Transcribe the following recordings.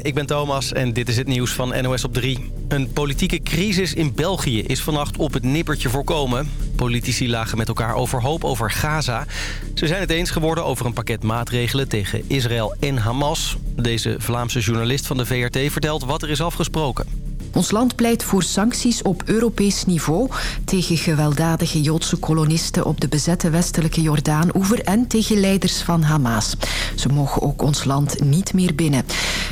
Ik ben Thomas en dit is het nieuws van NOS op 3. Een politieke crisis in België is vannacht op het nippertje voorkomen. Politici lagen met elkaar overhoop over Gaza. Ze zijn het eens geworden over een pakket maatregelen tegen Israël en Hamas. Deze Vlaamse journalist van de VRT vertelt wat er is afgesproken. Ons land pleit voor sancties op Europees niveau tegen gewelddadige Joodse kolonisten op de bezette westelijke Jordaan-oever en tegen leiders van Hamas. Ze mogen ook ons land niet meer binnen.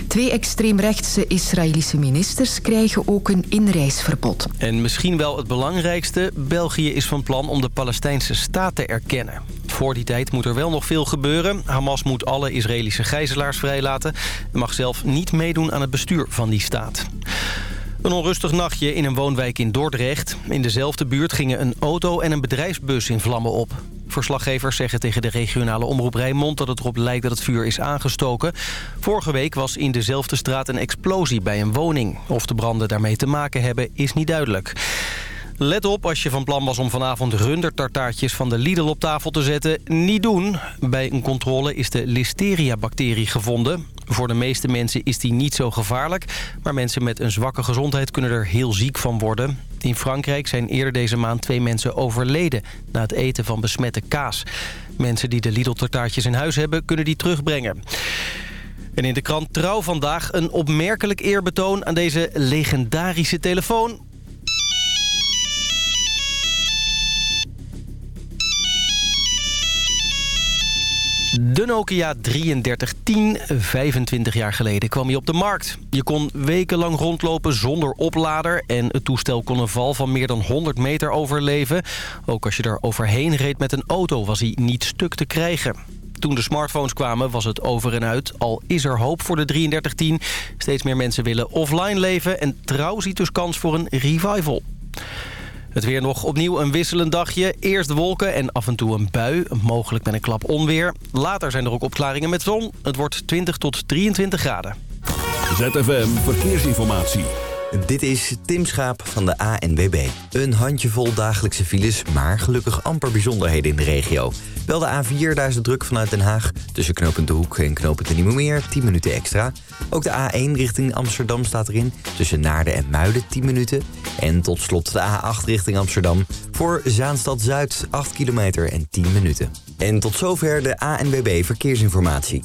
Twee extreemrechtse Israëlische ministers krijgen ook een inreisverbod. En misschien wel het belangrijkste, België is van plan om de Palestijnse staat te erkennen. Voor die tijd moet er wel nog veel gebeuren. Hamas moet alle Israëlische gijzelaars vrijlaten... en mag zelf niet meedoen aan het bestuur van die staat. Een onrustig nachtje in een woonwijk in Dordrecht. In dezelfde buurt gingen een auto en een bedrijfsbus in vlammen op. Verslaggevers zeggen tegen de regionale omroep Rijnmond... dat het erop lijkt dat het vuur is aangestoken. Vorige week was in dezelfde straat een explosie bij een woning. Of de branden daarmee te maken hebben, is niet duidelijk. Let op als je van plan was om vanavond rundertartaartjes van de Lidl op tafel te zetten. Niet doen. Bij een controle is de listeria-bacterie gevonden. Voor de meeste mensen is die niet zo gevaarlijk. Maar mensen met een zwakke gezondheid kunnen er heel ziek van worden. In Frankrijk zijn eerder deze maand twee mensen overleden... na het eten van besmette kaas. Mensen die de Lidl-tartaartjes in huis hebben, kunnen die terugbrengen. En in de krant Trouw vandaag een opmerkelijk eerbetoon aan deze legendarische telefoon. De Nokia 3310, 25 jaar geleden, kwam hij op de markt. Je kon wekenlang rondlopen zonder oplader... en het toestel kon een val van meer dan 100 meter overleven. Ook als je er overheen reed met een auto was hij niet stuk te krijgen. Toen de smartphones kwamen was het over en uit. Al is er hoop voor de 3310. Steeds meer mensen willen offline leven... en Trouw ziet dus kans voor een revival. Het weer nog opnieuw een wisselend dagje. Eerst wolken en af en toe een bui, mogelijk met een klap onweer. Later zijn er ook opklaringen met zon. Het wordt 20 tot 23 graden. ZFM Verkeersinformatie. Dit is Tim Schaap van de ANWB. Een handjevol dagelijkse files, maar gelukkig amper bijzonderheden in de regio. Wel de A4, daar is de druk vanuit Den Haag. Tussen knooppunt De Hoek en knooppunt De Nieuwemeer, 10 minuten extra. Ook de A1 richting Amsterdam staat erin. Tussen Naarden en Muiden, 10 minuten. En tot slot de A8 richting Amsterdam. Voor Zaanstad Zuid, 8 kilometer en 10 minuten. En tot zover de ANWB Verkeersinformatie.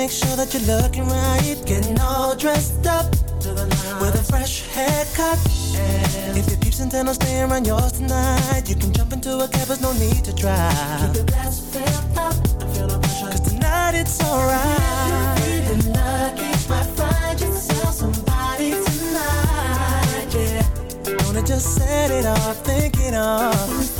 Make sure that you're looking right. Getting all dressed up with a fresh haircut. If your peeps intend on staying around yours tonight, you can jump into a cab, there's no need to drive. Keep the glass filled up, feel no pressure. Cause tonight it's alright. If you're feeling lucky, might find yourself somebody tonight, yeah. Wanna just set it off, think it off.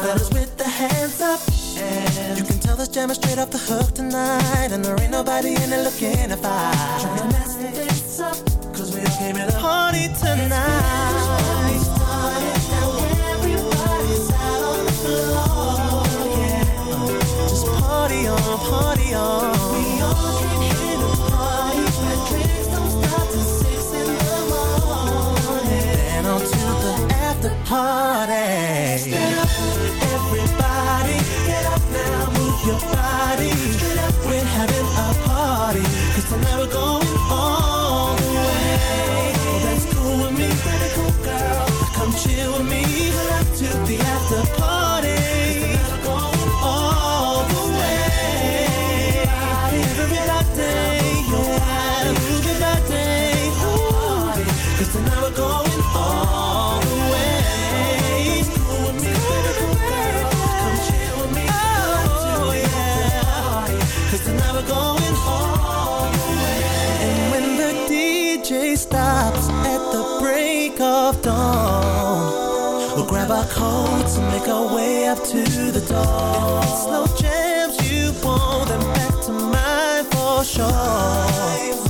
Fellas with the hands up. And you can tell this jam is straight off the hook tonight And there ain't nobody in it looking to fight. Trying to mess this up Cause we all came here to party tonight. Everybody's out on the floor, yeah. Just party on, party on. We all came here to party Where drinks don't stop till six in the morning. Then on to the after party your body. We're having a party. Cause tonight we're going and make our way up to the door Slow jams you want them back to mine for sure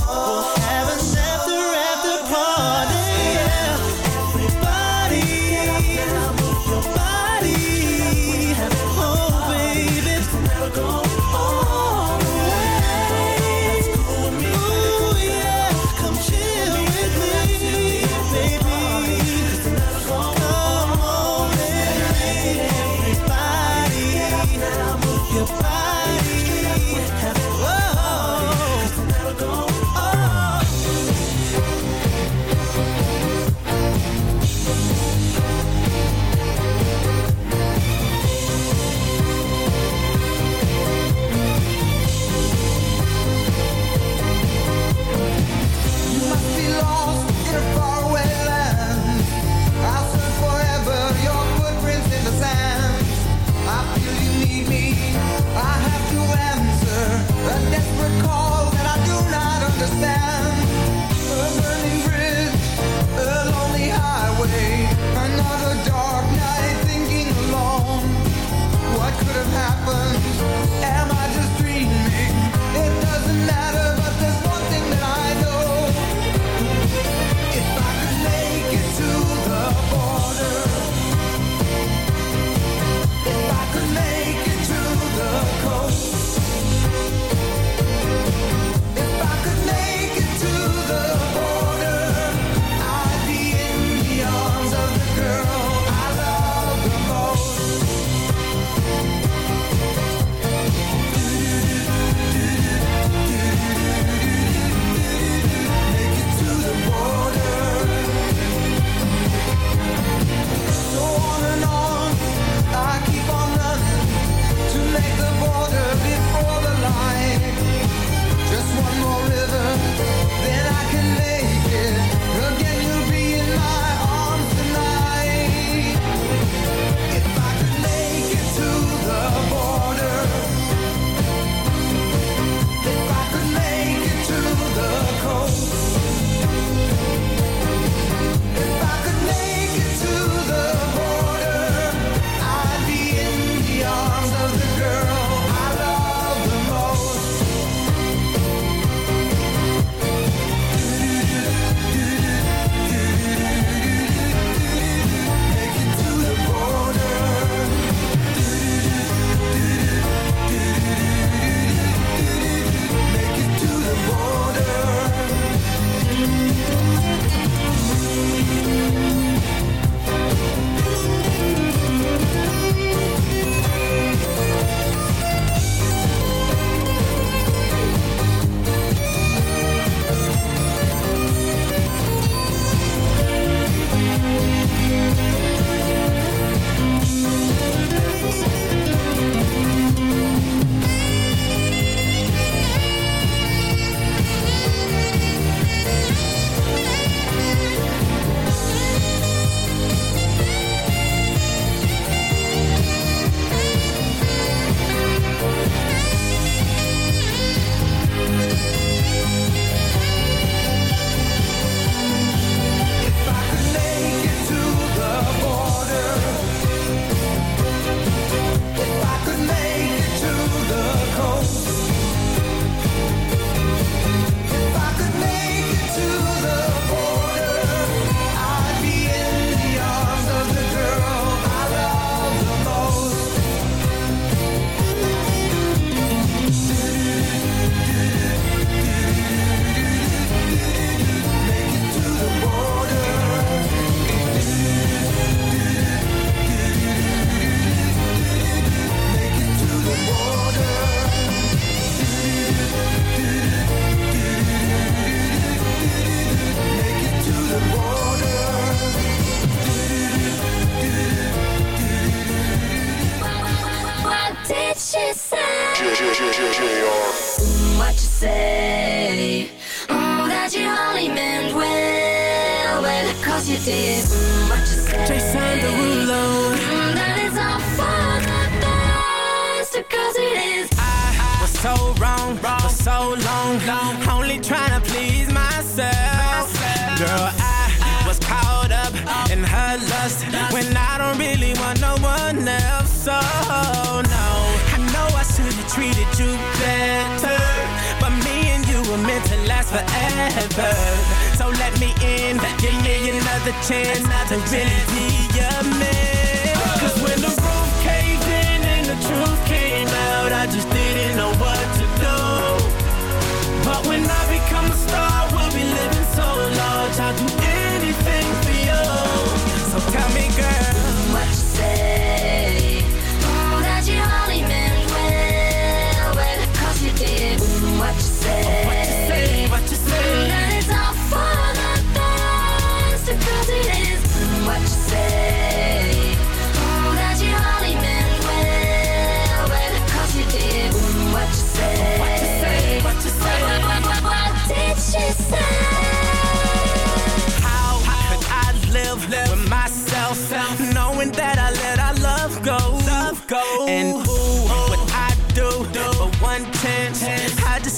you better, but me and you were meant to last forever. So let me in, give me another chance to really be your man. Cause when the roof caved in and the truth came out, I just didn't know what to do. But when I become a star, we'll be living so large. I'll do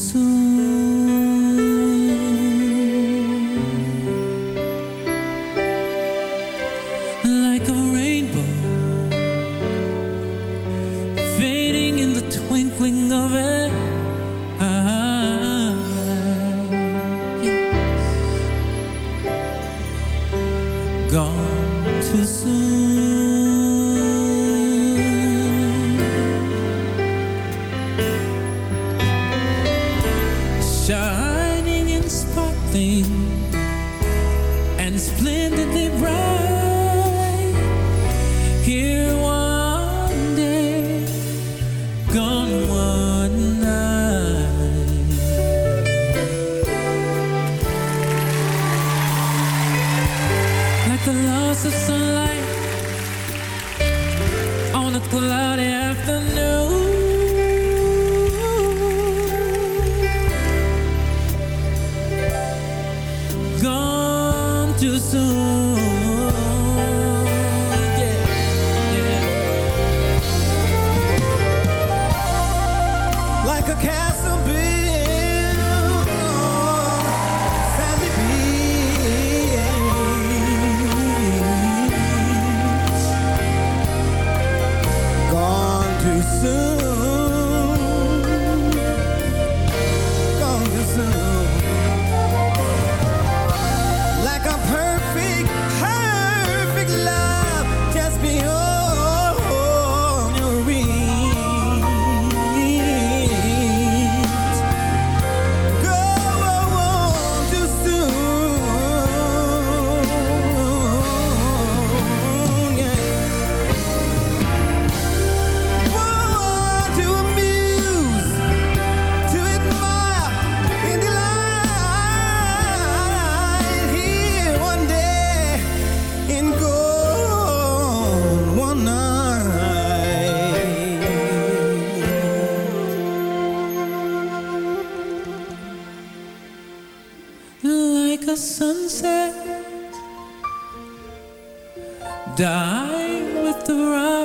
soon. Sunset dying with the rising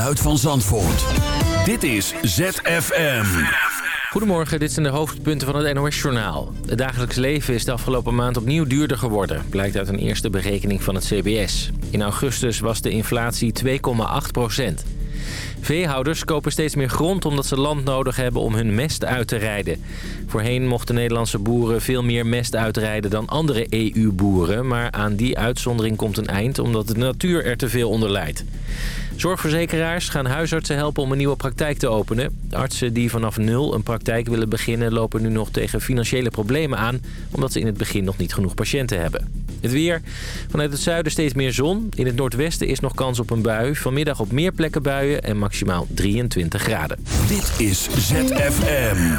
van Zandvoort. Dit is ZFM. Goedemorgen, dit zijn de hoofdpunten van het NOS-journaal. Het dagelijks leven is de afgelopen maand opnieuw duurder geworden... blijkt uit een eerste berekening van het CBS. In augustus was de inflatie 2,8 procent. Veehouders kopen steeds meer grond omdat ze land nodig hebben om hun mest uit te rijden. Voorheen mochten Nederlandse boeren veel meer mest uitrijden dan andere EU-boeren... maar aan die uitzondering komt een eind omdat de natuur er te veel onder leidt. Zorgverzekeraars gaan huisartsen helpen om een nieuwe praktijk te openen. Artsen die vanaf nul een praktijk willen beginnen... lopen nu nog tegen financiële problemen aan... omdat ze in het begin nog niet genoeg patiënten hebben. Het weer. Vanuit het zuiden steeds meer zon. In het noordwesten is nog kans op een bui. Vanmiddag op meer plekken buien en maximaal 23 graden. Dit is ZFM.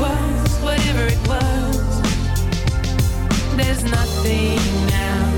was Whatever it was. There's nothing now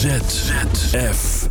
ZFM.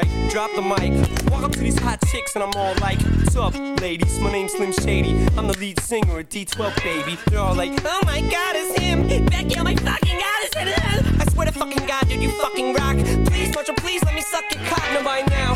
Drop the mic. Walk up to these hot chicks and I'm all like, What's up, ladies? My name's Slim Shady. I'm the lead singer at D12, baby. They're all like, Oh my god, it's him. Becky, oh my fucking god, it's him. I swear to fucking god, dude, you fucking rock. Please, Marshall, please let me suck your cock. By now,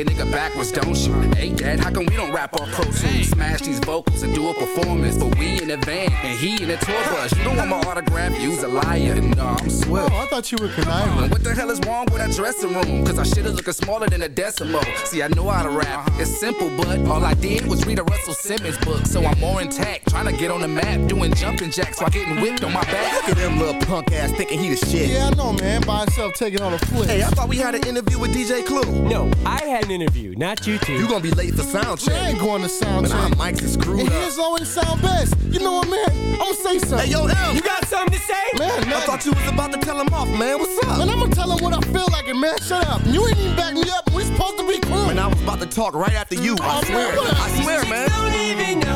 a nigga backwards, don't you? Hey, Dad, how come we don't rap our Pro Tools? Smash these vocals and do a performance, but we in a van and he in a tour bus. You don't want my autograph, you's a liar. No, I'm swift. Oh, I thought you were Kuniva. Uh-huh. What the hell is wrong with that dressing room? Cause our shit is looking smaller than a decimal. See, I know how to rap. Uh-huh. It's simple, but all I did was read a Russell Simmons book. So I'm more intact, trying to get on the map, doing jumping jacks while getting whipped on my back. Look at them little punk ass thinking he the shit. Yeah, I know, man. By himself taking on a flip. Hey, I thought we had an interview with DJ Clue. No, I had an interview, not you two. You gonna be late for sound check. Man, I ain't going to sound Man, our check. mics is screwed And up. his always sound best. You know what, man? I'm gonna say something. Hey, yo, M. You got something to say? Man, I thought you was about to tell him off, man. What's up? Man, I'm gonna tell him what I feel like, it, man, shut up. You ain't even back me up. We supposed to be cool. Man, I was about to talk right after you. I Oh, swear. man. I swear, man. don't even know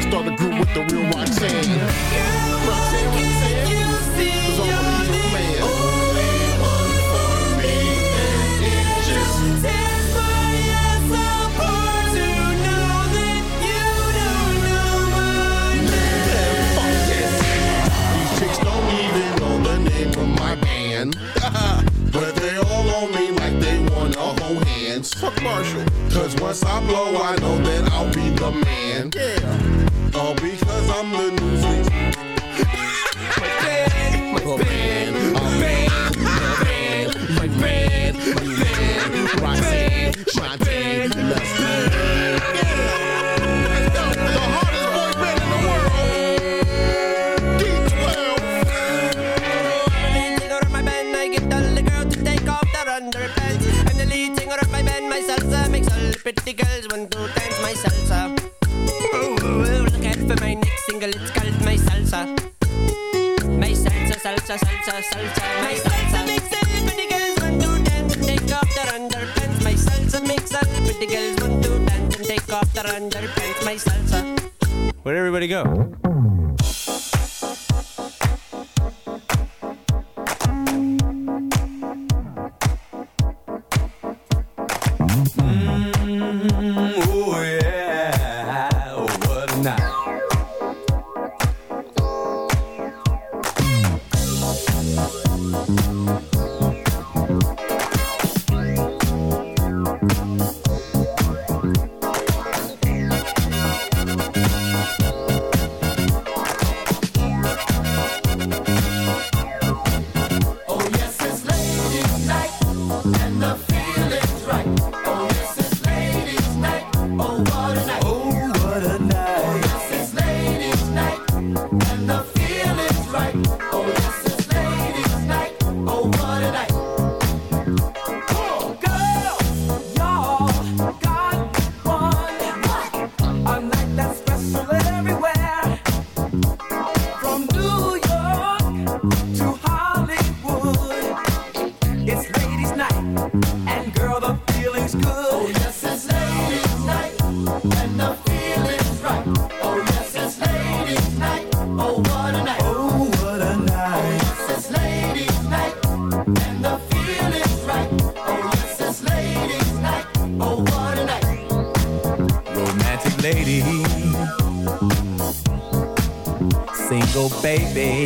to start a group with the real Roxanne. Roxanne, Roxanne. 'Cause I'm a real man. These chicks don't even know the name of my band. but they all on me like they want to hold hands. Fuck Marshall. Cause once I blow, I know that I'll be the man. Yeah. All because I'm the newsies. my band, my band, my band, my band, my band, my band, Roxanne, my band, let's go. The salsa, salsa, salsa, salsa, my salsa makes all the pretty girls want to dance and take off their underpants. My salsa makes all the pretty girls want to dance and take off their underpants. My salsa. Where'd everybody go? Oh yeah, what a night. Baby,